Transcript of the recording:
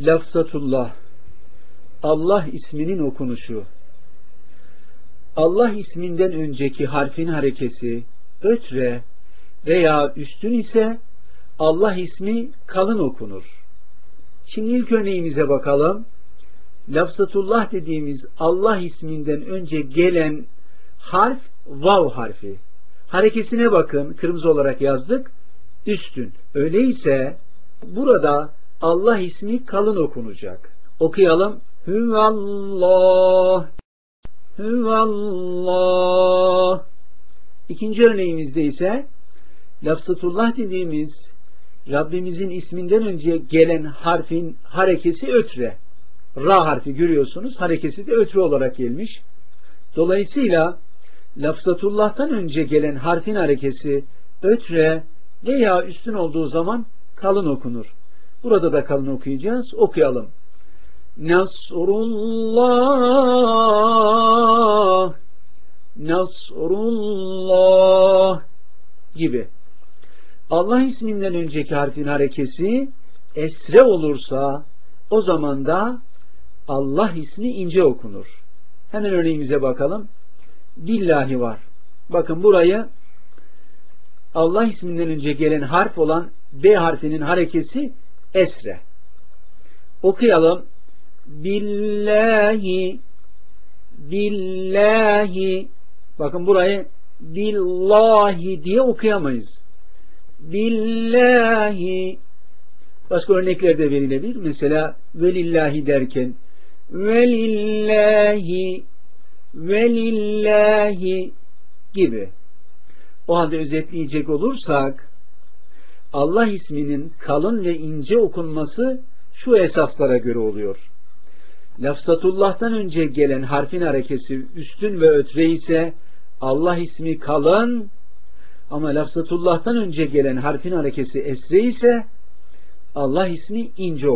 Lafzatullah Allah isminin okunuşu Allah isminden önceki harfin harekesi ötre veya üstün ise Allah ismi kalın okunur. Şimdi ilk örneğimize bakalım. Lafzatullah dediğimiz Allah isminden önce gelen harf vav harfi. Harekesine bakın. Kırmızı olarak yazdık. Üstün. Öyleyse burada Allah ismi kalın okunacak. Okuyalım. Hüvallah. Hüvallah. İkinci örneğimizde ise lafzatullah dediğimiz Rabbimizin isminden önce gelen harfin harekesi ötre. Ra harfi görüyorsunuz. Harekesi de ötre olarak gelmiş. Dolayısıyla lafzatullah'tan önce gelen harfin harekesi ötre veya üstün olduğu zaman kalın okunur. Burada da kalın okuyacağız. Okuyalım. Nasrullah Nasrullah gibi. Allah isminden önceki harfin harekesi esre olursa o zaman da Allah ismi ince okunur. Hemen örneğimize bakalım. Billahi var. Bakın burayı Allah isminden önce gelen harf olan B harfinin harekesi esre. Okuyalım. Billahi Billahi Bakın burayı Billahi diye okuyamayız. Billahi Başka örnekler de verilebilir. Mesela velillahi derken velillahi velillahi gibi. O halde özetleyecek olursak Allah isminin kalın ve ince okunması şu esaslara göre oluyor. Lafzatullah'tan önce gelen harfin harekesi üstün ve ötre ise Allah ismi kalın ama lafzatullah'tan önce gelen harfin harekesi esre ise Allah ismi ince okunur.